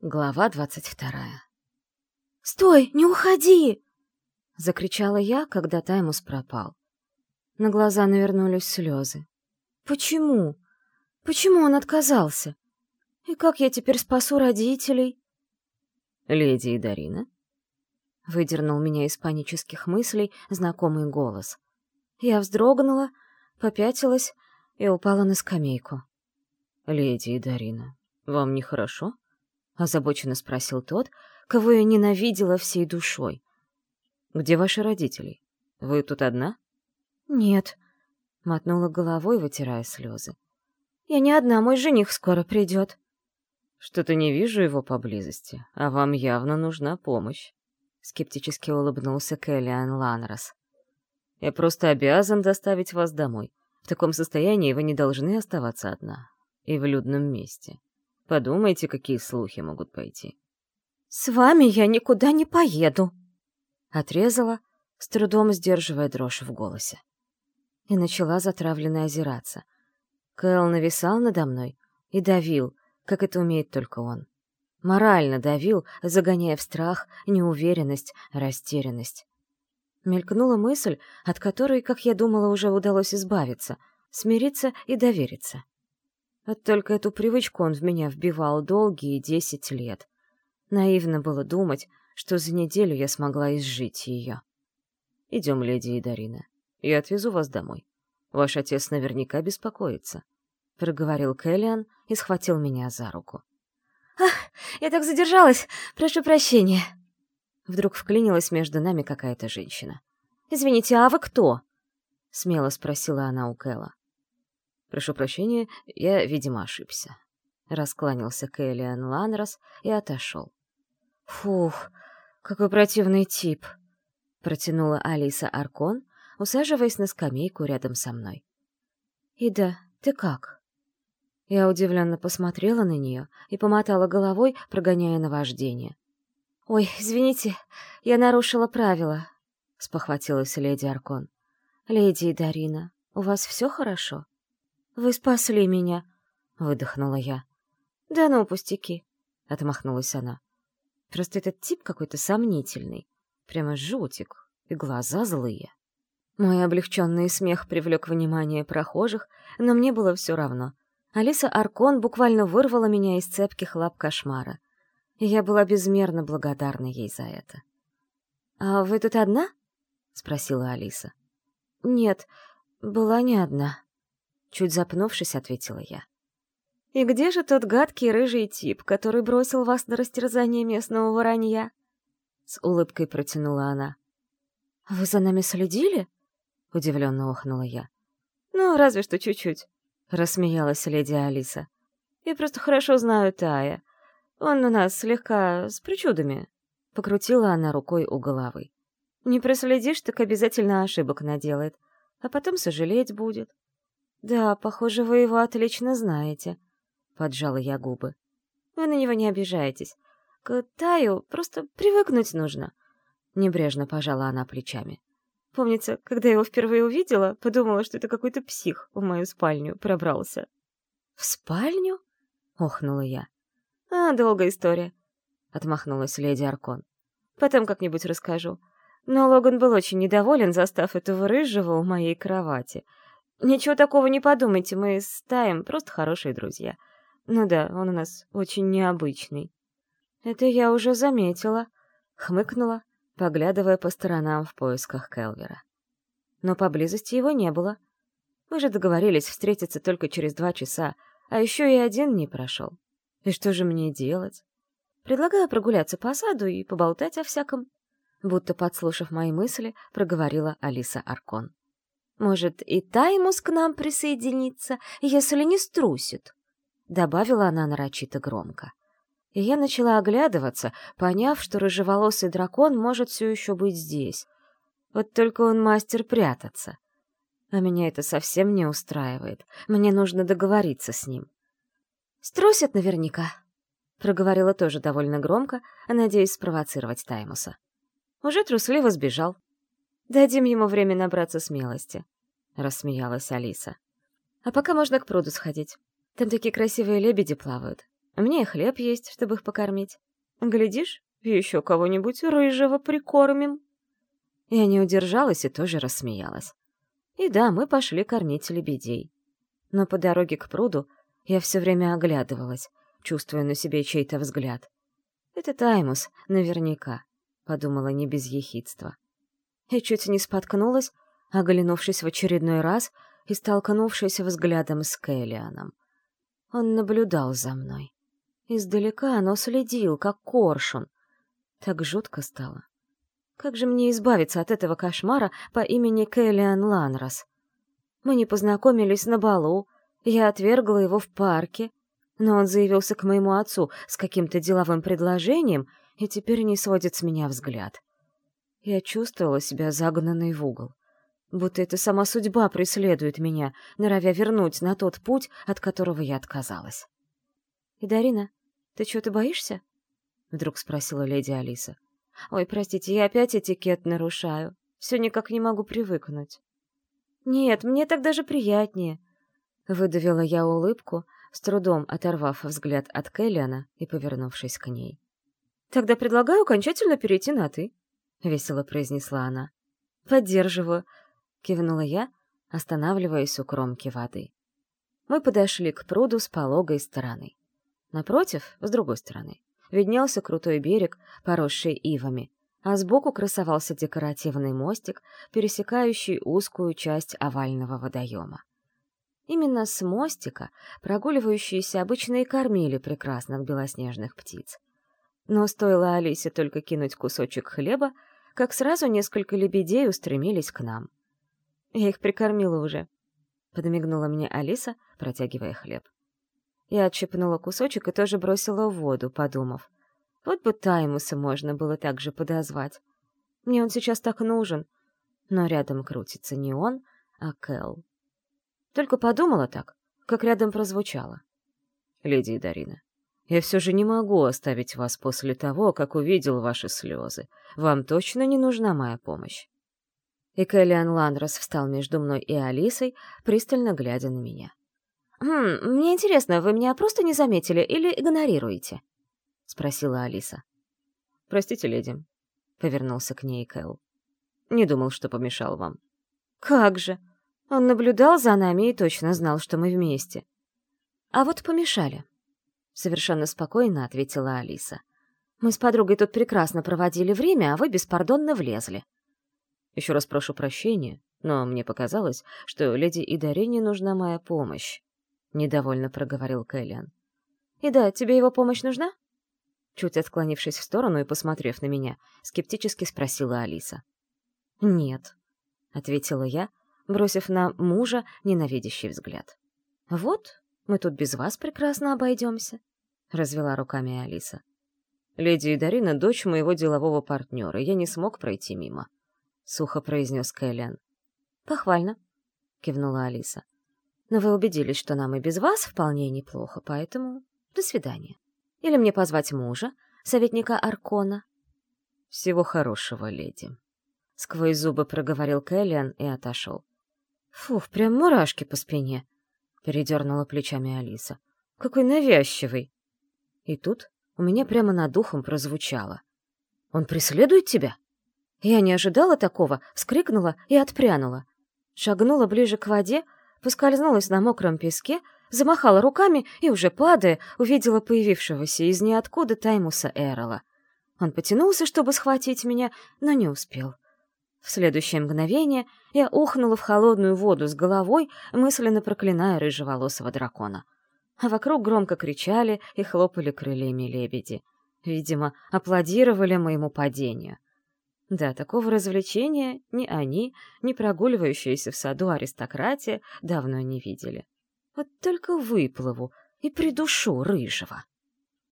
Глава двадцать вторая. «Стой, не уходи!» — закричала я, когда Таймус пропал. На глаза навернулись слезы. «Почему? Почему он отказался? И как я теперь спасу родителей?» «Леди Идарина?» — выдернул меня из панических мыслей знакомый голос. Я вздрогнула, попятилась и упала на скамейку. «Леди Идарина, вам нехорошо?» Озабоченно спросил тот, кого я ненавидела всей душой. «Где ваши родители? Вы тут одна?» «Нет», — мотнула головой, вытирая слезы. «Я не одна, мой жених скоро придет». «Что-то не вижу его поблизости, а вам явно нужна помощь», — скептически улыбнулся Кэллиан Ланрос. «Я просто обязан доставить вас домой. В таком состоянии вы не должны оставаться одна. И в людном месте». Подумайте, какие слухи могут пойти. «С вами я никуда не поеду», — отрезала, с трудом сдерживая дрожь в голосе. И начала затравленно озираться. Кэл нависал надо мной и давил, как это умеет только он. Морально давил, загоняя в страх, неуверенность, растерянность. Мелькнула мысль, от которой, как я думала, уже удалось избавиться, смириться и довериться. Вот только эту привычку он в меня вбивал долгие десять лет. Наивно было думать, что за неделю я смогла изжить ее. «Идем, леди Идарина. Я отвезу вас домой. Ваш отец наверняка беспокоится», — проговорил Кэллиан и схватил меня за руку. «Ах, я так задержалась! Прошу прощения!» Вдруг вклинилась между нами какая-то женщина. «Извините, а вы кто?» — смело спросила она у Кэла. «Прошу прощения, я, видимо, ошибся». Раскланялся Кэллиан Ланрос и отошел. «Фух, какой противный тип!» — протянула Алиса Аркон, усаживаясь на скамейку рядом со мной. «Ида, ты как?» Я удивленно посмотрела на нее и помотала головой, прогоняя наваждение. «Ой, извините, я нарушила правила», — спохватилась леди Аркон. «Леди Дарина, у вас все хорошо?» «Вы спасли меня», — выдохнула я. «Да ну, пустяки», — отмахнулась она. «Просто этот тип какой-то сомнительный. Прямо жутик, и глаза злые». Мой облегченный смех привлек внимание прохожих, но мне было все равно. Алиса Аркон буквально вырвала меня из цепких лап кошмара. И я была безмерно благодарна ей за это. «А вы тут одна?» — спросила Алиса. «Нет, была не одна», Чуть запнувшись, ответила я. «И где же тот гадкий рыжий тип, который бросил вас на растерзание местного воронья?» С улыбкой протянула она. «Вы за нами следили?» — удивленно охнула я. «Ну, разве что чуть-чуть», — рассмеялась леди Алиса. «Я просто хорошо знаю Тая. Он у нас слегка с причудами». Покрутила она рукой у головы. «Не проследишь, так обязательно ошибок наделает, а потом сожалеть будет». «Да, похоже, вы его отлично знаете», — поджала я губы. «Вы на него не обижаетесь. К Таю просто привыкнуть нужно». Небрежно пожала она плечами. Помнится, когда я его впервые увидела, подумала, что это какой-то псих в мою спальню пробрался. «В спальню?» — охнула я. «А, долгая история», — отмахнулась леди Аркон. «Потом как-нибудь расскажу. Но Логан был очень недоволен, застав этого рыжего у моей кровати — Ничего такого не подумайте, мы с Таем просто хорошие друзья. Ну да, он у нас очень необычный. Это я уже заметила, хмыкнула, поглядывая по сторонам в поисках Келвера. Но поблизости его не было. Мы же договорились встретиться только через два часа, а еще и один не прошел. И что же мне делать? Предлагаю прогуляться по саду и поболтать о всяком. Будто подслушав мои мысли, проговорила Алиса Аркон. Может, и Таймус к нам присоединится, если не струсит?» Добавила она нарочито громко. И я начала оглядываться, поняв, что рыжеволосый дракон может все еще быть здесь. Вот только он мастер прятаться. А меня это совсем не устраивает. Мне нужно договориться с ним. «Струсит наверняка», — проговорила тоже довольно громко, надеясь спровоцировать Таймуса. Уже трусливо сбежал. Дадим ему время набраться смелости», — рассмеялась Алиса. «А пока можно к пруду сходить. Там такие красивые лебеди плавают. Мне и хлеб есть, чтобы их покормить. Глядишь, еще кого-нибудь рыжего прикормим. Я не удержалась и тоже рассмеялась. И да, мы пошли кормить лебедей. Но по дороге к пруду я все время оглядывалась, чувствуя на себе чей-то взгляд. «Это Таймус, наверняка», — подумала не без ехидства. Я чуть не споткнулась, оглянувшись в очередной раз и столкнувшись взглядом с Кэллианом. Он наблюдал за мной. Издалека оно следил, как коршун. Так жутко стало. Как же мне избавиться от этого кошмара по имени Кэллиан Ланрос? Мы не познакомились на балу, я отвергла его в парке, но он заявился к моему отцу с каким-то деловым предложением и теперь не сводит с меня взгляд. Я чувствовала себя загнанной в угол. Будто это сама судьба преследует меня, норовя вернуть на тот путь, от которого я отказалась. «И, Дарина, ты чего-то боишься?» — вдруг спросила леди Алиса. «Ой, простите, я опять этикет нарушаю. Все никак не могу привыкнуть». «Нет, мне так даже приятнее», — выдавила я улыбку, с трудом оторвав взгляд от Келлиана и повернувшись к ней. «Тогда предлагаю окончательно перейти на «ты», — весело произнесла она. «Поддерживаю», — кивнула я, останавливаясь у кромки воды. Мы подошли к пруду с пологой стороны. Напротив, с другой стороны, виднелся крутой берег, поросший ивами, а сбоку красовался декоративный мостик, пересекающий узкую часть овального водоема. Именно с мостика прогуливающиеся обычно и кормили прекрасных белоснежных птиц. Но стоило Алисе только кинуть кусочек хлеба, как сразу несколько лебедей устремились к нам. «Я их прикормила уже», — подмигнула мне Алиса, протягивая хлеб. Я отщепнула кусочек и тоже бросила в воду, подумав. Вот бы Таймуса можно было так же подозвать. Мне он сейчас так нужен. Но рядом крутится не он, а Кэл. Только подумала так, как рядом прозвучало. «Леди Дарина, я все же не могу оставить вас после того, как увидел ваши слезы. Вам точно не нужна моя помощь». И Кэллиан Ландрос встал между мной и Алисой, пристально глядя на меня. «Хм, мне интересно, вы меня просто не заметили или игнорируете?» — спросила Алиса. «Простите, леди», — повернулся к ней Кэл. «Не думал, что помешал вам». «Как же! Он наблюдал за нами и точно знал, что мы вместе. А вот помешали. Совершенно спокойно ответила Алиса. Мы с подругой тут прекрасно проводили время, а вы беспардонно влезли. Еще раз прошу прощения, но мне показалось, что леди Идарине нужна моя помощь. Недовольно проговорил Кэллиан. И да, тебе его помощь нужна? Чуть отклонившись в сторону и посмотрев на меня, скептически спросила Алиса. «Нет», — ответила я, бросив на мужа ненавидящий взгляд. «Вот, мы тут без вас прекрасно обойдемся», — развела руками Алиса. «Леди Дарина — дочь моего делового партнера, я не смог пройти мимо», — сухо произнес Кэллиан. «Похвально», — кивнула Алиса. «Но вы убедились, что нам и без вас вполне неплохо, поэтому до свидания. Или мне позвать мужа, советника Аркона?» «Всего хорошего, леди», — сквозь зубы проговорил Кэллиан и отошел. Фух, прям мурашки по спине. Передернула плечами Алиса. Какой навязчивый. И тут у меня прямо над духом прозвучало. «Он преследует тебя?» Я не ожидала такого, вскрикнула и отпрянула. Шагнула ближе к воде, поскользнулась на мокром песке, замахала руками и, уже падая, увидела появившегося из ниоткуда Таймуса Эрола. Он потянулся, чтобы схватить меня, но не успел. В следующее мгновение я ухнула в холодную воду с головой, мысленно проклиная рыжеволосого дракона. А вокруг громко кричали и хлопали крыльями лебеди. Видимо, аплодировали моему падению. Да, такого развлечения ни они, ни прогуливающиеся в саду аристократия давно не видели. Вот только выплыву и придушу рыжего.